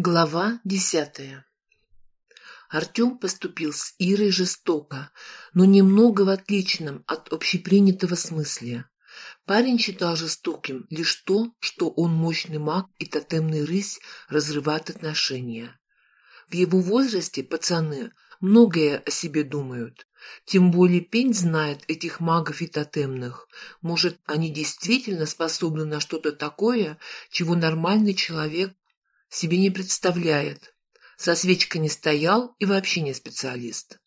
Глава десятая Артем поступил с Ирой жестоко, но немного в отличном от общепринятого смысле. Парень считал жестоким лишь то, что он мощный маг и тотемный рысь разрывает отношения. В его возрасте пацаны многое о себе думают. Тем более Пень знает этих магов и тотемных. Может, они действительно способны на что-то такое, чего нормальный человек себе не представляет. Со свечкой не стоял и вообще не специалист.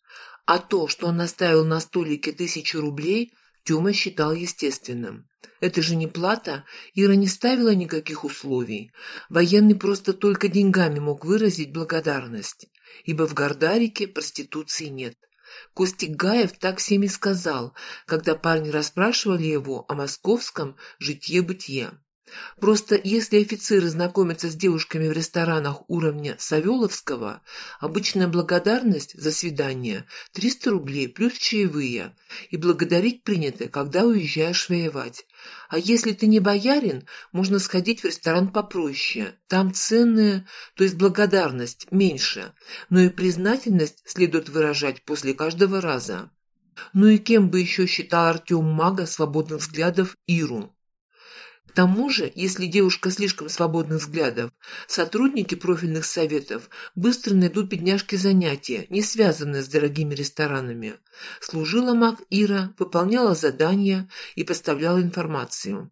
А то, что он оставил на столике тысячу рублей, Тёма считал естественным. Это же не плата, Ира не ставила никаких условий. Военный просто только деньгами мог выразить благодарность, ибо в Гордарике проституции нет. Костик Гаев так всеми сказал, когда парни расспрашивали его о московском житье-бытие. Просто если офицеры знакомятся с девушками в ресторанах уровня Савеловского, обычная благодарность за свидание – 300 рублей плюс чаевые, и благодарить принято, когда уезжаешь воевать. А если ты не боярин, можно сходить в ресторан попроще. Там ценные, то есть благодарность, меньше, но и признательность следует выражать после каждого раза. Ну и кем бы еще считал Артем Мага свободных взглядов Иру? К тому же, если девушка слишком свободных взглядов, сотрудники профильных советов быстро найдут бедняжке занятия, не связанные с дорогими ресторанами. Служила маг Ира, выполняла задания и поставляла информацию.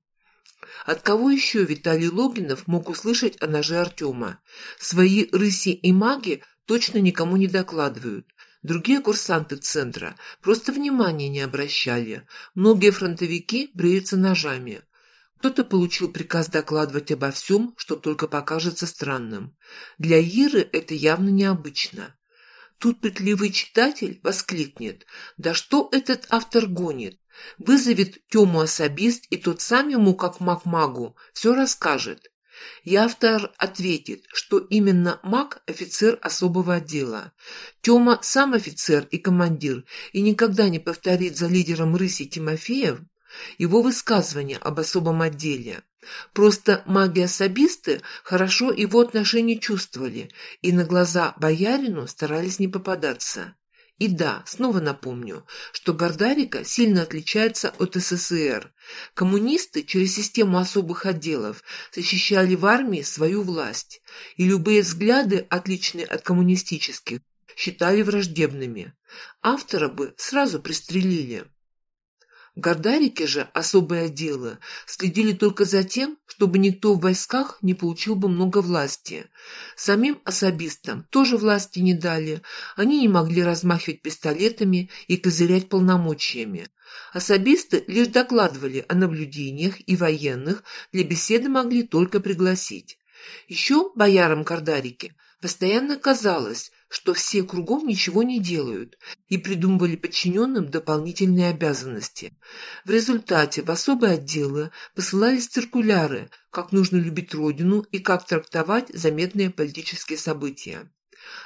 От кого еще Виталий Логинов мог услышать о ноже Артема? Свои рыси и маги точно никому не докладывают. Другие курсанты центра просто внимания не обращали. Многие фронтовики бреются ножами. Кто-то получил приказ докладывать обо всем, что только покажется странным. Для Иры это явно необычно. Тут пытливый читатель воскликнет «Да что этот автор гонит?» Вызовет Тему особист, и тот сам ему, как маг-магу, все расскажет. И автор ответит, что именно маг – офицер особого отдела. Тёма сам офицер и командир, и никогда не повторит за лидером рыси Тимофеев его высказывания об особом отделе. Просто маги-особисты хорошо его отношения чувствовали и на глаза боярину старались не попадаться. И да, снова напомню, что Гордарика сильно отличается от СССР. Коммунисты через систему особых отделов защищали в армии свою власть, и любые взгляды, отличные от коммунистических, считали враждебными. Автора бы сразу пристрелили. В Гордарике же особые отделы следили только за тем, чтобы никто в войсках не получил бы много власти. Самим особистам тоже власти не дали, они не могли размахивать пистолетами и козырять полномочиями. Особисты лишь докладывали о наблюдениях и военных, для беседы могли только пригласить. Еще боярам Гордарики постоянно казалось, что все кругом ничего не делают и придумывали подчиненным дополнительные обязанности. В результате в особые отделы посылались циркуляры, как нужно любить родину и как трактовать заметные политические события.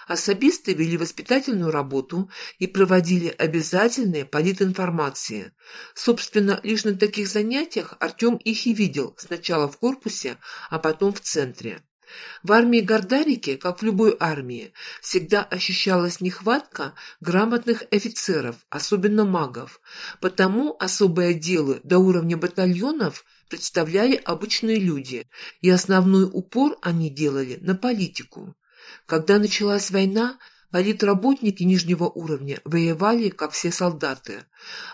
Особисты вели воспитательную работу и проводили обязательные политинформации. Собственно, лишь на таких занятиях Артем их и видел сначала в корпусе, а потом в центре. В армии Гордарики, как в любой армии, всегда ощущалась нехватка грамотных офицеров, особенно магов. Потому особые отделы до уровня батальонов представляли обычные люди, и основной упор они делали на политику. Когда началась война, Политработники нижнего уровня воевали, как все солдаты.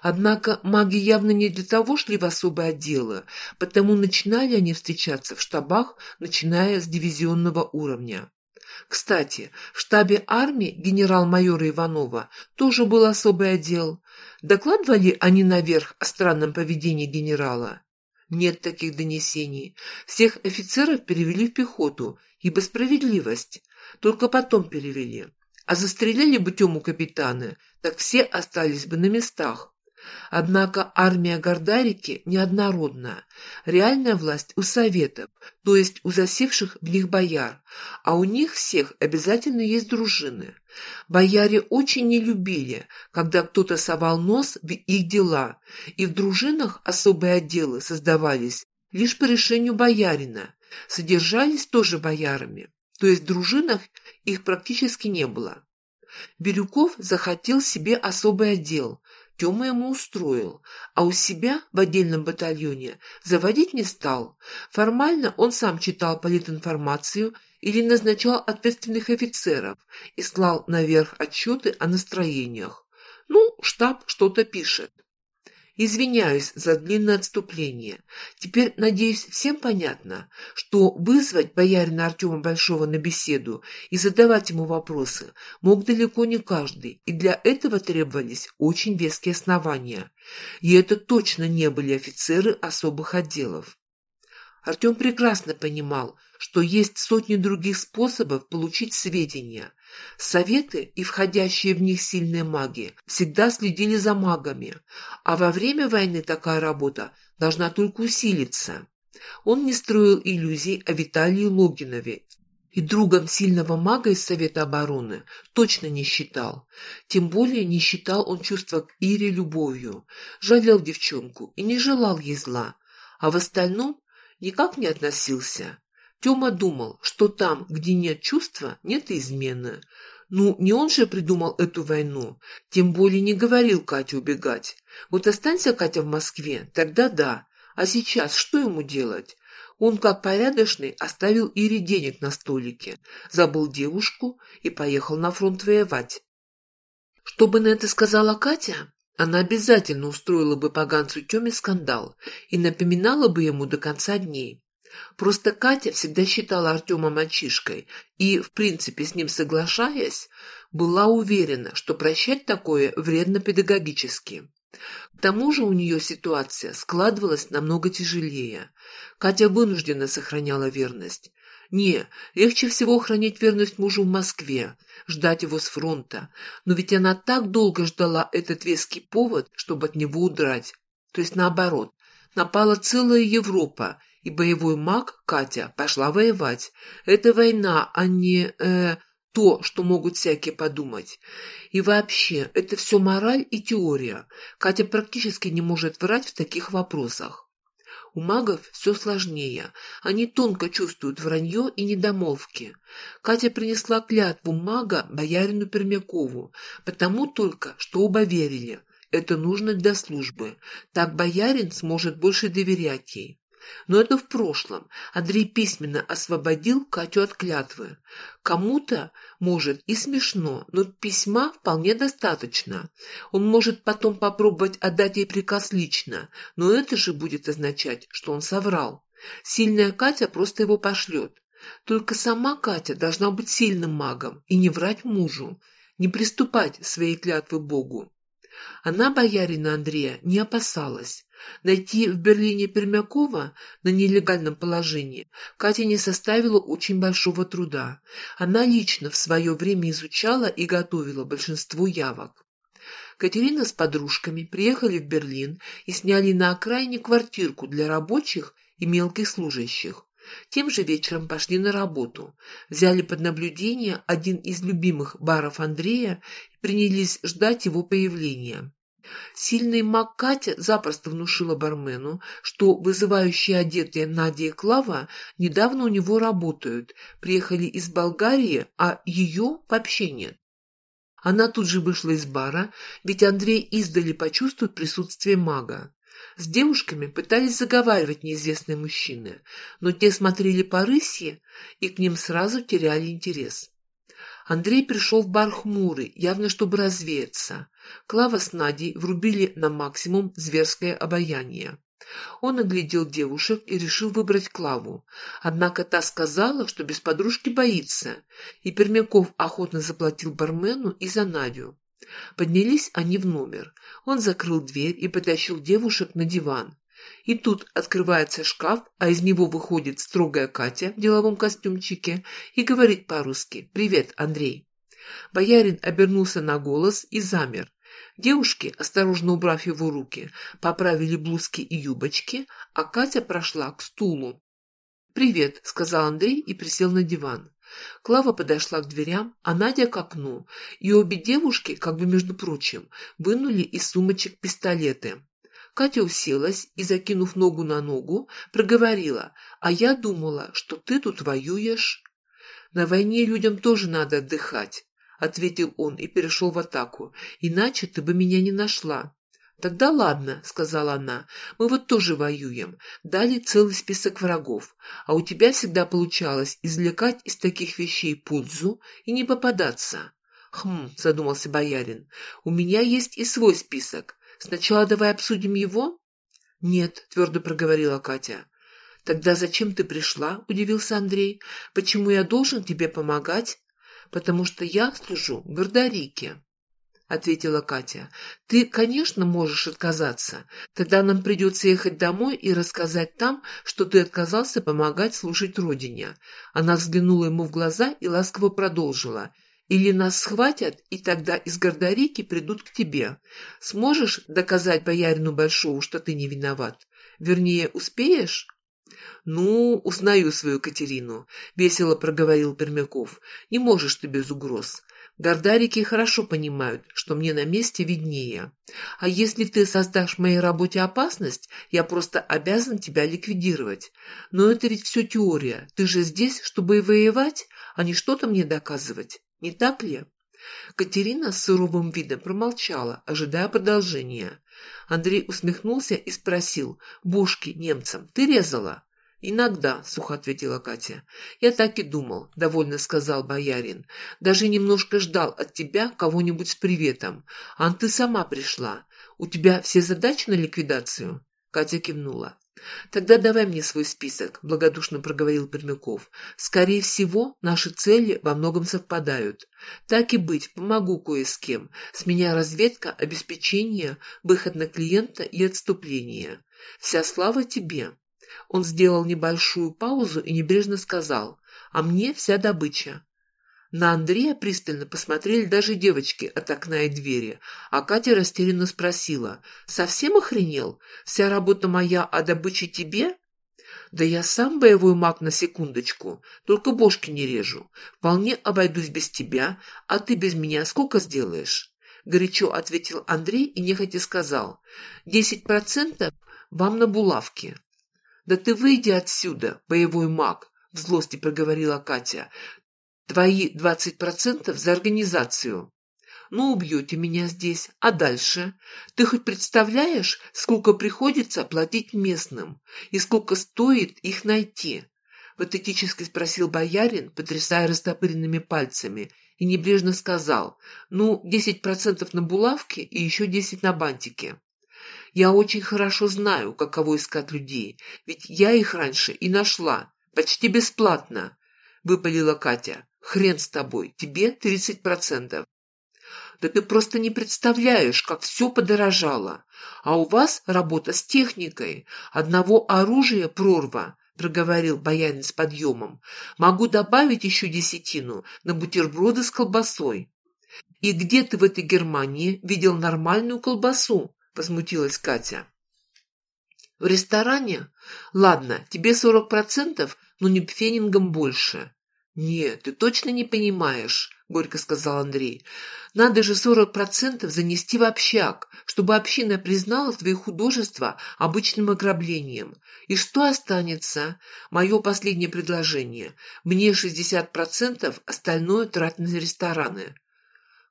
Однако маги явно не для того шли в особые отделы, потому начинали они встречаться в штабах, начиная с дивизионного уровня. Кстати, в штабе армии генерал-майора Иванова тоже был особый отдел. Докладывали они наверх о странном поведении генерала? Нет таких донесений. Всех офицеров перевели в пехоту, ибо справедливость. Только потом перевели. А застрелили бы Тему капитана, так все остались бы на местах. Однако армия Гордарики неоднородна. Реальная власть у советов, то есть у засевших в них бояр, а у них всех обязательно есть дружины. Бояре очень не любили, когда кто-то совал нос в их дела, и в дружинах особые отделы создавались лишь по решению боярина, содержались тоже боярами. то есть в дружинах их практически не было. Бирюков захотел себе особый отдел, Тёма ему устроил, а у себя в отдельном батальоне заводить не стал. Формально он сам читал политинформацию или назначал ответственных офицеров и слал наверх отчеты о настроениях. Ну, штаб что-то пишет. Извиняюсь за длинное отступление. Теперь, надеюсь, всем понятно, что вызвать боярина Артема Большого на беседу и задавать ему вопросы мог далеко не каждый, и для этого требовались очень веские основания. И это точно не были офицеры особых отделов. Артем прекрасно понимал, что есть сотни других способов получить сведения. Советы и входящие в них сильные маги всегда следили за магами, а во время войны такая работа должна только усилиться. Он не строил иллюзий о Виталии Логинове и другом сильного мага из Совета обороны точно не считал. Тем более не считал он чувства к Ире любовью, жалел девчонку и не желал ей зла, а в остальном никак не относился. Тёма думал, что там, где нет чувства, нет измены. Ну, не он же придумал эту войну, тем более не говорил Кате убегать. Вот останься Катя в Москве, тогда да. А сейчас что ему делать? Он, как порядочный, оставил Ире денег на столике, забыл девушку и поехал на фронт воевать. Что бы на это сказала Катя? Она обязательно устроила бы поганцу Тёме скандал и напоминала бы ему до конца дней. Просто Катя всегда считала Артема мальчишкой и, в принципе, с ним соглашаясь, была уверена, что прощать такое вредно педагогически. К тому же у нее ситуация складывалась намного тяжелее. Катя вынужденно сохраняла верность. Не, легче всего хранить верность мужу в Москве, ждать его с фронта. Но ведь она так долго ждала этот веский повод, чтобы от него удрать. То есть наоборот, напала целая Европа, и боевой маг Катя пошла воевать. Это война, а не э, то, что могут всякие подумать. И вообще, это все мораль и теория. Катя практически не может врать в таких вопросах. У магов все сложнее. Они тонко чувствуют вранье и недомолвки. Катя принесла клятву мага боярину Пермякову, потому только, что оба верили. Это нужно для службы. Так боярин сможет больше доверять ей. Но это в прошлом. Андрей письменно освободил Катю от клятвы. Кому-то, может, и смешно, но письма вполне достаточно. Он может потом попробовать отдать ей приказ лично, но это же будет означать, что он соврал. Сильная Катя просто его пошлет. Только сама Катя должна быть сильным магом и не врать мужу, не приступать своей клятвы Богу. Она боярина Андрея не опасалась. Найти в Берлине Пермякова на нелегальном положении Кате не составило очень большого труда. Она лично в свое время изучала и готовила большинство явок. Катерина с подружками приехали в Берлин и сняли на окраине квартирку для рабочих и мелких служащих. Тем же вечером пошли на работу, взяли под наблюдение один из любимых баров Андрея и принялись ждать его появления. Сильный маг Катя запросто внушила бармену, что вызывающие одетые Надя и Клава недавно у него работают, приехали из Болгарии, а ее вообще нет. Она тут же вышла из бара, ведь Андрей издали почувствует присутствие мага. С девушками пытались заговаривать неизвестные мужчины, но те смотрели по рысье и к ним сразу теряли интерес. Андрей пришел в бар хмурый, явно чтобы развеяться. Клава с Надей врубили на максимум зверское обаяние. Он оглядел девушек и решил выбрать Клаву. Однако та сказала, что без подружки боится, и Пермяков охотно заплатил бармену и за Надю. Поднялись они в номер. Он закрыл дверь и потащил девушек на диван. И тут открывается шкаф, а из него выходит строгая Катя в деловом костюмчике и говорит по-русски «Привет, Андрей». Боярин обернулся на голос и замер. Девушки, осторожно убрав его руки, поправили блузки и юбочки, а Катя прошла к стулу. «Привет», — сказал Андрей и присел на диван. Клава подошла к дверям, а Надя к окну, и обе девушки, как бы между прочим, вынули из сумочек пистолеты. Катя уселась и, закинув ногу на ногу, проговорила, «А я думала, что ты тут воюешь». На войне людям тоже надо отдыхать, ответил он и перешел в атаку. Иначе ты бы меня не нашла. «Тогда ладно», — сказала она, — «мы вот тоже воюем. Дали целый список врагов, а у тебя всегда получалось извлекать из таких вещей пользу и не попадаться». «Хм», — задумался боярин, — «у меня есть и свой список. Сначала давай обсудим его?» «Нет», — твердо проговорила Катя. «Тогда зачем ты пришла?» — удивился Андрей. «Почему я должен тебе помогать?» «Потому что я служу Гордарике» ответила Катя. «Ты, конечно, можешь отказаться. Тогда нам придется ехать домой и рассказать там, что ты отказался помогать служить родине». Она взглянула ему в глаза и ласково продолжила. «Или нас схватят, и тогда из Гордорики придут к тебе. Сможешь доказать боярину Большому, что ты не виноват? Вернее, успеешь?» «Ну, узнаю свою Катерину», — весело проговорил Пермяков. «Не можешь ты без угроз. Гордарики хорошо понимают, что мне на месте виднее. А если ты создашь моей работе опасность, я просто обязан тебя ликвидировать. Но это ведь все теория. Ты же здесь, чтобы и воевать, а не что-то мне доказывать. Не так ли?» Катерина с суровым видом промолчала, ожидая продолжения. Андрей усмехнулся и спросил, «Бушки немцам ты резала?» «Иногда», — сухо ответила Катя. «Я так и думал», — довольно сказал боярин. «Даже немножко ждал от тебя кого-нибудь с приветом. Ан, ты сама пришла. У тебя все задачи на ликвидацию?» Катя кивнула. «Тогда давай мне свой список», — благодушно проговорил Пермяков. «Скорее всего, наши цели во многом совпадают. Так и быть, помогу кое с кем. С меня разведка, обеспечение, выход на клиента и отступление. Вся слава тебе». Он сделал небольшую паузу и небрежно сказал «А мне вся добыча». На Андрея пристально посмотрели даже девочки от окна и двери, а Катя растерянно спросила «Совсем охренел? Вся работа моя, а добыча тебе?» «Да я сам боевой маг на секундочку, только бошки не режу. Вполне обойдусь без тебя, а ты без меня сколько сделаешь?» Горячо ответил Андрей и нехотя сказал «Десять процентов вам на булавки». «Да ты выйди отсюда, боевой маг!» — в злости проговорила Катя. «Твои двадцать процентов за организацию». «Ну, убьете меня здесь. А дальше? Ты хоть представляешь, сколько приходится платить местным? И сколько стоит их найти?» Патетически спросил боярин, потрясая растопыренными пальцами, и небрежно сказал, «Ну, десять процентов на булавки и еще десять на бантики». Я очень хорошо знаю, каково искать людей, ведь я их раньше и нашла, почти бесплатно, — выпалила Катя. Хрен с тобой, тебе тридцать процентов. Да ты просто не представляешь, как все подорожало. А у вас работа с техникой. Одного оружия прорва, — проговорил боярин с подъемом. Могу добавить еще десятину на бутерброды с колбасой. И где ты в этой Германии видел нормальную колбасу? — возмутилась Катя. «В ресторане? Ладно, тебе сорок процентов, но не пфенингом больше». «Нет, ты точно не понимаешь», — горько сказал Андрей. «Надо же сорок процентов занести в общак, чтобы община признала твои художества обычным ограблением. И что останется? Мое последнее предложение. Мне шестьдесят процентов, остальное трать на рестораны».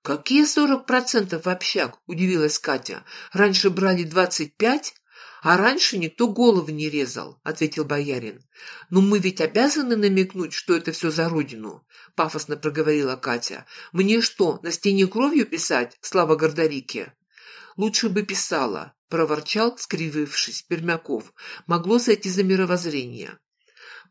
«Какие сорок процентов в общак?» – удивилась Катя. «Раньше брали двадцать пять?» «А раньше никто головы не резал», — ответил боярин. «Но мы ведь обязаны намекнуть, что это все за родину», — пафосно проговорила Катя. «Мне что, на стене кровью писать, слава Гордарике?» «Лучше бы писала», — проворчал, скривившись, Пермяков. «Могло сойти за мировоззрение».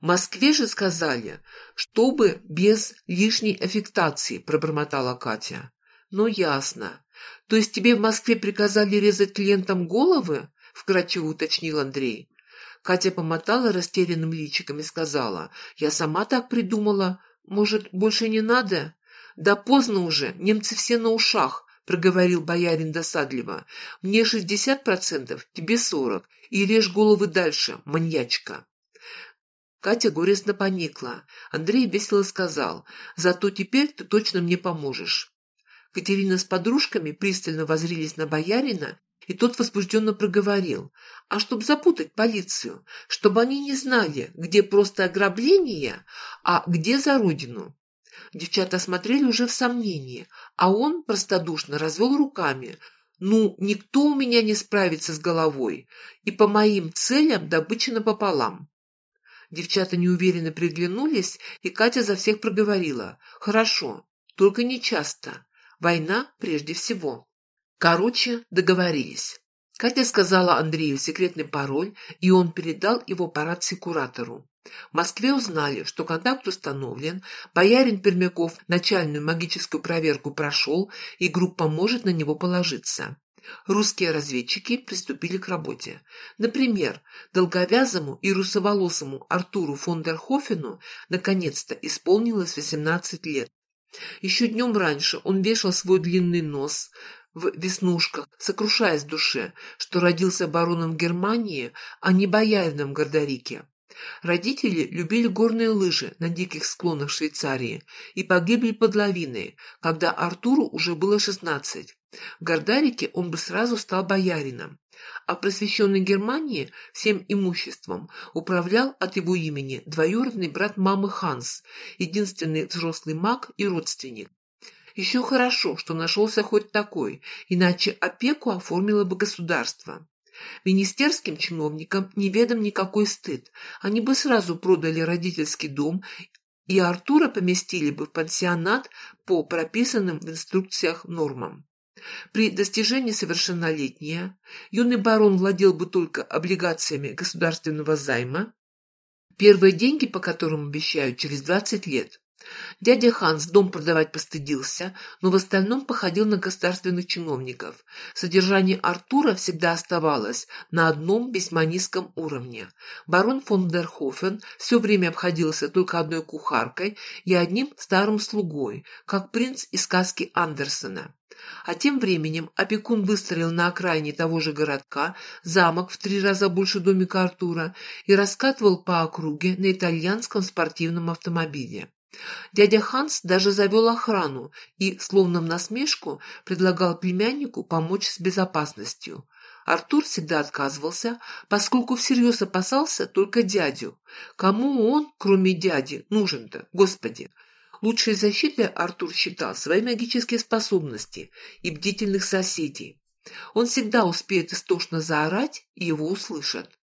В Москве же сказали, чтобы без лишней аффектации, пробормотала Катя. «Ну, ясно. То есть тебе в Москве приказали резать клиентам головы?» — вкратчиво уточнил Андрей. Катя помотала растерянным личиком и сказала, «Я сама так придумала. Может, больше не надо?» «Да поздно уже, немцы все на ушах», — проговорил боярин досадливо. «Мне шестьдесят процентов, тебе сорок, и режь головы дальше, маньячка». Катя горестно поникла. Андрей весело сказал, «Зато теперь ты точно мне поможешь». Катерина с подружками пристально возрились на боярина, и тот возбужденно проговорил. А чтобы запутать полицию, чтобы они не знали, где просто ограбление, а где за родину. Девчата смотрели уже в сомнении, а он простодушно развел руками. «Ну, никто у меня не справится с головой, и по моим целям добыча напополам». Девчата неуверенно приглянулись, и Катя за всех проговорила. «Хорошо, только не часто. Война прежде всего». Короче, договорились. Катя сказала Андрею секретный пароль, и он передал его по рации куратору. В Москве узнали, что контакт установлен, боярин Пермяков начальную магическую проверку прошел, и группа может на него положиться. Русские разведчики приступили к работе. Например, долговязому и русоволосому Артуру фон дер Хофену наконец-то исполнилось 18 лет. Еще днем раньше он вешал свой длинный нос в веснушках, сокрушаясь в душе, что родился бароном Германии, а не боярином Гордарике. Родители любили горные лыжи на диких склонах Швейцарии и погибли под лавиной, когда Артуру уже было шестнадцать. В Гордарике он бы сразу стал боярином, а просвещенной Германии всем имуществом управлял от его имени двоюродный брат мамы Ханс, единственный взрослый маг и родственник. Еще хорошо, что нашелся хоть такой, иначе опеку оформило бы государство. Министерским чиновникам неведом никакой стыд. Они бы сразу продали родительский дом, и Артура поместили бы в пансионат по прописанным в инструкциях нормам. При достижении совершеннолетия юный барон владел бы только облигациями государственного займа, первые деньги по которым обещают через 20 лет. Дядя Ханс дом продавать постыдился, но в остальном походил на государственных чиновников. Содержание Артура всегда оставалось на одном весьма низком уровне. Барон фон дер Хофен все время обходился только одной кухаркой и одним старым слугой, как принц из сказки Андерсона. А тем временем опекун выстроил на окраине того же городка замок в три раза больше домика Артура и раскатывал по округе на итальянском спортивном автомобиле. Дядя Ханс даже завел охрану и, словно в насмешку, предлагал племяннику помочь с безопасностью. Артур всегда отказывался, поскольку всерьез опасался только дядю. Кому он, кроме дяди, нужен-то, господи? Лучшей защитой Артур считал свои магические способности и бдительных соседей. Он всегда успеет истошно заорать, и его услышат.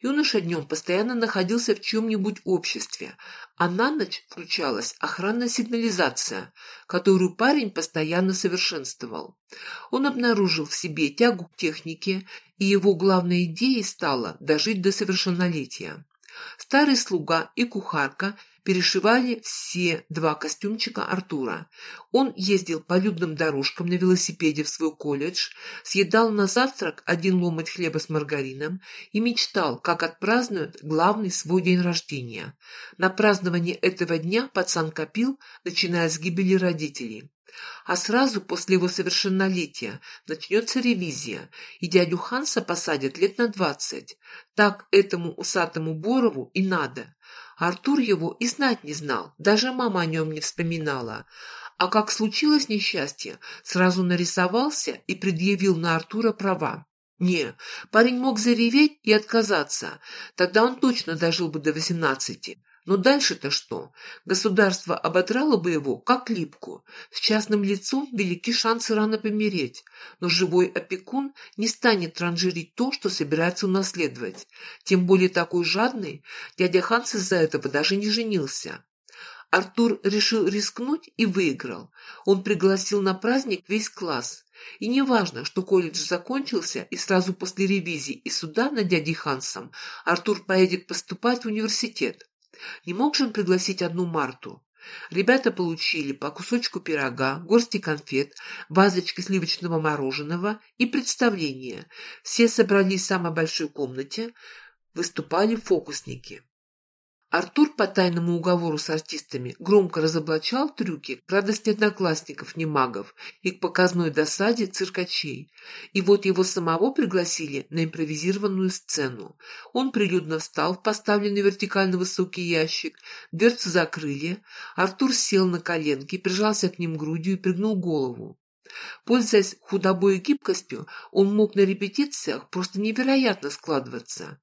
Юноша днем постоянно находился в чем-нибудь обществе, а на ночь включалась охранная сигнализация, которую парень постоянно совершенствовал. Он обнаружил в себе тягу к технике, и его главной идеей стало дожить до совершеннолетия. Старый слуга и кухарка перешивали все два костюмчика Артура. Он ездил по людным дорожкам на велосипеде в свой колледж, съедал на завтрак один ломоть хлеба с маргарином и мечтал, как отпразднует главный свой день рождения. На празднование этого дня пацан копил, начиная с гибели родителей. А сразу после его совершеннолетия начнется ревизия, и дядю Ханса посадят лет на двадцать. Так этому усатому Борову и надо. Артур его и знать не знал, даже мама о нем не вспоминала. А как случилось несчастье, сразу нарисовался и предъявил на Артура права. Не, парень мог зареветь и отказаться, тогда он точно дожил бы до восемнадцати. Но дальше-то что? Государство ободрало бы его, как липку. С частным лицом велики шансы рано помереть. Но живой опекун не станет транжирить то, что собирается унаследовать. Тем более такой жадный, дядя Ханс из-за этого даже не женился. Артур решил рискнуть и выиграл. Он пригласил на праздник весь класс. И неважно, что колледж закончился, и сразу после ревизии и суда над дядей Хансом Артур поедет поступать в университет. Не мог же он пригласить одну Марту? Ребята получили по кусочку пирога, горсти конфет, вазочки сливочного мороженого и представление. Все собрались в самой большой комнате, выступали фокусники. Артур по тайному уговору с артистами громко разоблачал трюки к радости одноклассников немагов и к показной досаде циркачей. И вот его самого пригласили на импровизированную сцену. Он прилюдно встал в поставленный вертикально высокий ящик, дверцы закрыли, Артур сел на коленки, прижался к ним грудью и пригнул голову. Пользуясь худобой и гибкостью, он мог на репетициях просто невероятно складываться.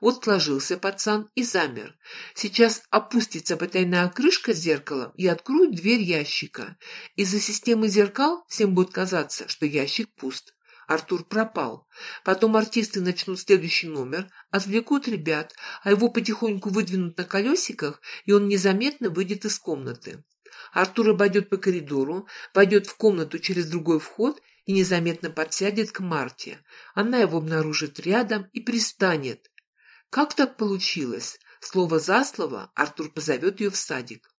Вот сложился пацан и замер. Сейчас опустится потайная крышка с зеркалом и откроют дверь ящика. Из-за системы зеркал всем будет казаться, что ящик пуст. Артур пропал. Потом артисты начнут следующий номер, отвлекут ребят, а его потихоньку выдвинут на колесиках, и он незаметно выйдет из комнаты. Артур обойдет по коридору, войдет в комнату через другой вход и незаметно подсядет к Марте. Она его обнаружит рядом и пристанет. Как так получилось? Слово за слово Артур позовет ее в садик.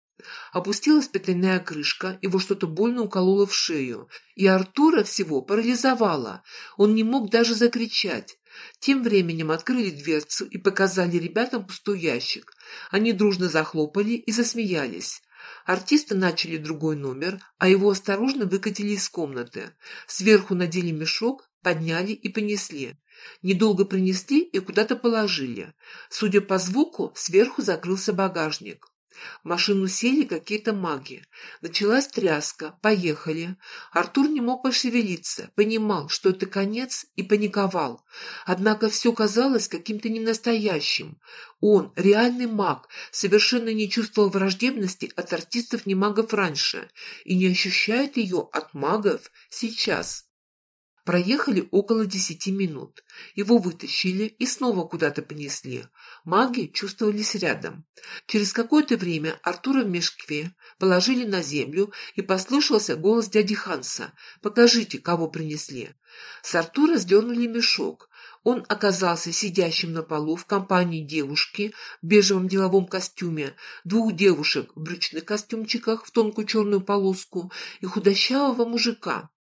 Опустилась петляная крышка, его что-то больно укололо в шею, и Артура всего парализовало. Он не мог даже закричать. Тем временем открыли дверцу и показали ребятам пустой ящик. Они дружно захлопали и засмеялись. Артисты начали другой номер, а его осторожно выкатили из комнаты. Сверху надели мешок, подняли и понесли. Недолго принесли и куда-то положили. Судя по звуку, сверху закрылся багажник. В машину сели какие-то маги. Началась тряска. Поехали. Артур не мог пошевелиться. Понимал, что это конец, и паниковал. Однако все казалось каким-то ненастоящим. Он, реальный маг, совершенно не чувствовал враждебности от артистов не магов раньше и не ощущает ее от магов сейчас. Проехали около десяти минут. Его вытащили и снова куда-то понесли. Маги чувствовались рядом. Через какое-то время Артура в мешке положили на землю, и послышался голос дяди Ханса. «Покажите, кого принесли». С Артура сдернули мешок. Он оказался сидящим на полу в компании девушки в бежевом деловом костюме, двух девушек в брючных костюмчиках в тонкую черную полоску и худощавого мужика.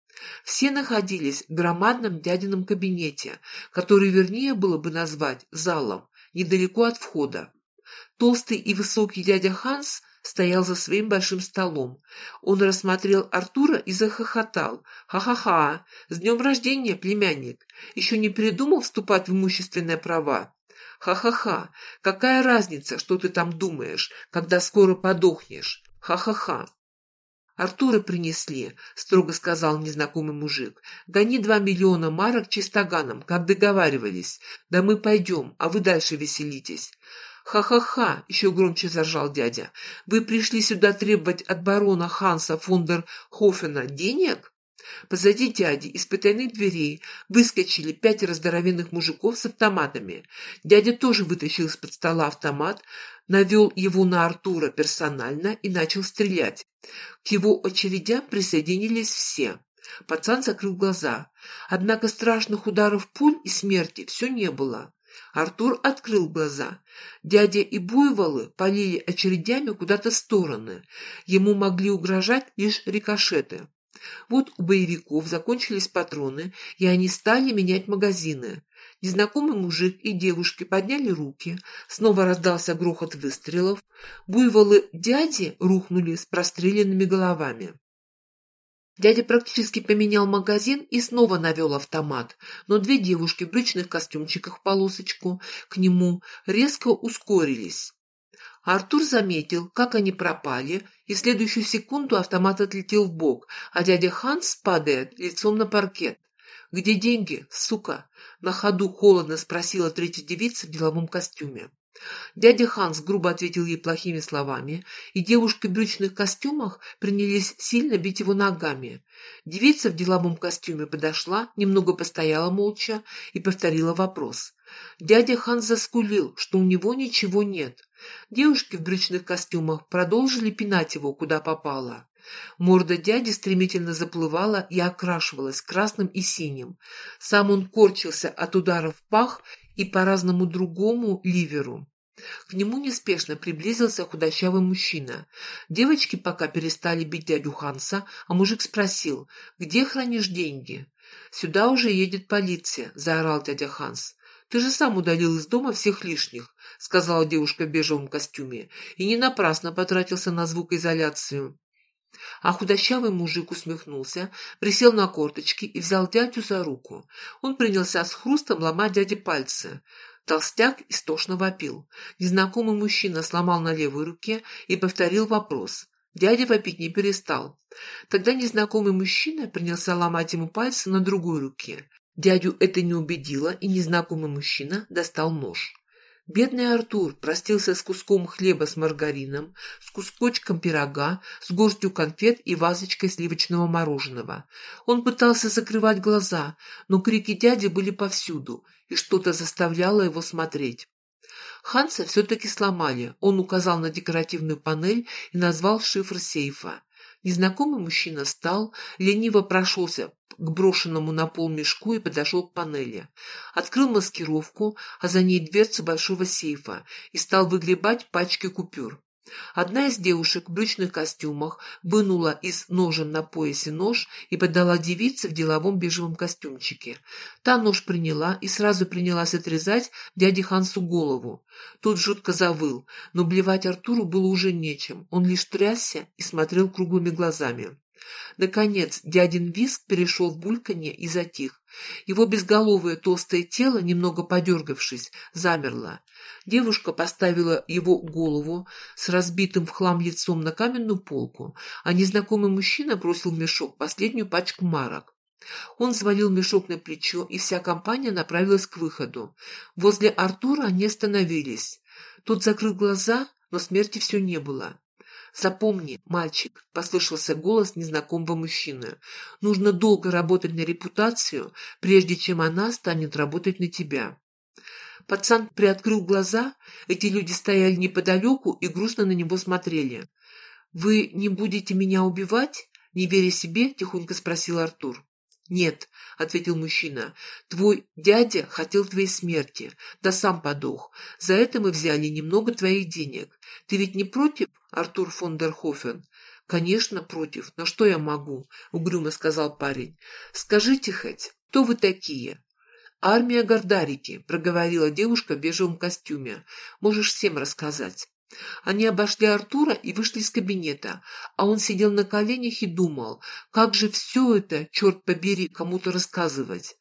Все находились в громадном дядином кабинете, который вернее было бы назвать залом, недалеко от входа. Толстый и высокий дядя Ханс стоял за своим большим столом. Он рассмотрел Артура и захохотал. «Ха-ха-ха! С днем рождения, племянник! Еще не передумал вступать в имущественные права?» «Ха-ха-ха! Какая разница, что ты там думаешь, когда скоро подохнешь? Ха-ха-ха!» «Артура принесли», — строго сказал незнакомый мужик. «Гони два миллиона марок чистоганом, как договаривались. Да мы пойдем, а вы дальше веселитесь». «Ха-ха-ха!» — еще громче заржал дядя. «Вы пришли сюда требовать от барона Ханса фон дер Хофена денег?» Позади дяди из потайных дверей выскочили пятеро здоровенных мужиков с автоматами. Дядя тоже вытащил из-под стола автомат, навел его на Артура персонально и начал стрелять. К его очередям присоединились все. Пацан закрыл глаза. Однако страшных ударов пуль и смерти все не было. Артур открыл глаза. Дядя и буйволы полили очередями куда-то в стороны. Ему могли угрожать лишь рикошеты. Вот у боевиков закончились патроны, и они стали менять магазины. Незнакомый мужик и девушки подняли руки. Снова раздался грохот выстрелов. Буйволы дяди рухнули с простреленными головами. Дядя практически поменял магазин и снова навел автомат, но две девушки в брючных костюмчиках полосочку к нему резко ускорились. Артур заметил, как они пропали, и в следующую секунду автомат отлетел в бок, а дядя Ханс падает лицом на паркет. «Где деньги, сука?» — на ходу холодно спросила третья девица в деловом костюме. Дядя Ханс грубо ответил ей плохими словами, и девушки в брючных костюмах принялись сильно бить его ногами. Девица в деловом костюме подошла, немного постояла молча и повторила вопрос. Дядя Ханс заскулил, что у него ничего нет. Девушки в брючных костюмах продолжили пинать его, куда попало. Морда дяди стремительно заплывала и окрашивалась красным и синим. Сам он корчился от ударов в пах и по разному другому ливеру. К нему неспешно приблизился худощавый мужчина. Девочки пока перестали бить дядю Ханса, а мужик спросил, «Где хранишь деньги?» «Сюда уже едет полиция», — заорал дядя Ханс. «Ты же сам удалил из дома всех лишних», — сказала девушка в бежевом костюме, «и не напрасно потратился на звукоизоляцию». А худощавый мужик усмехнулся, присел на корточки и взял дядю за руку. Он принялся с хрустом ломать дяде пальцы. Толстяк истошно вопил. Незнакомый мужчина сломал на левой руке и повторил вопрос. Дядя вопить не перестал. Тогда незнакомый мужчина принялся ломать ему пальцы на другой руке. Дядю это не убедило, и незнакомый мужчина достал нож. Бедный Артур простился с куском хлеба с маргарином, с кусочком пирога, с горстью конфет и вазочкой сливочного мороженого. Он пытался закрывать глаза, но крики дяди были повсюду, и что-то заставляло его смотреть. Ханса все-таки сломали. Он указал на декоративную панель и назвал шифр сейфа. Незнакомый мужчина встал, лениво прошелся к брошенному на пол мешку и подошел к панели. Открыл маскировку, а за ней дверцу большого сейфа и стал выгребать пачки купюр. Одна из девушек в брючных костюмах вынула из ножен на поясе нож и подала девице в деловом бежевом костюмчике. Та нож приняла и сразу принялась отрезать дяде Хансу голову. Тот жутко завыл, но блевать Артуру было уже нечем. Он лишь трясся и смотрел круглыми глазами. Наконец, дядин виск перешел в бульканье и затих. Его безголовое толстое тело, немного подергавшись, замерло. Девушка поставила его голову с разбитым в хлам лицом на каменную полку, а незнакомый мужчина бросил в мешок последнюю пачку марок. Он взвалил мешок на плечо, и вся компания направилась к выходу. Возле Артура они остановились. Тот закрыл глаза, но смерти все не было. «Запомни, мальчик», — послышался голос незнакомого мужчины, «нужно долго работать на репутацию, прежде чем она станет работать на тебя». Пацан приоткрыл глаза, эти люди стояли неподалеку и грустно на него смотрели. «Вы не будете меня убивать?» — не веря себе, тихонько спросил Артур. «Нет», — ответил мужчина, — «твой дядя хотел твоей смерти, да сам подох. За это мы взяли немного твоих денег. Ты ведь не против, Артур фон дер Хофен?» «Конечно, против. Но что я могу?» — угрюмо сказал парень. «Скажите хоть, кто вы такие?» «Армия Гордарики», — проговорила девушка в бежевом костюме. «Можешь всем рассказать». Они обошли Артура и вышли из кабинета, а он сидел на коленях и думал, как же все это, черт побери, кому-то рассказывать.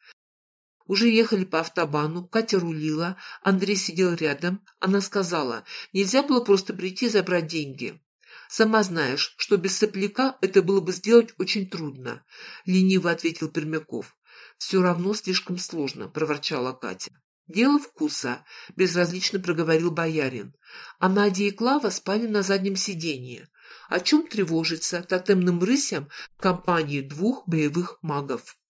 Уже ехали по автобану, Катя рулила, Андрей сидел рядом. Она сказала, нельзя было просто прийти и забрать деньги. «Сама знаешь, что без сопляка это было бы сделать очень трудно», — лениво ответил Пермяков. «Все равно слишком сложно», — проворчала Катя. «Дело вкуса», — безразлично проговорил боярин. А Надя и Клава спали на заднем сиденье. О чем тревожиться тотемным рысям компании двух боевых магов?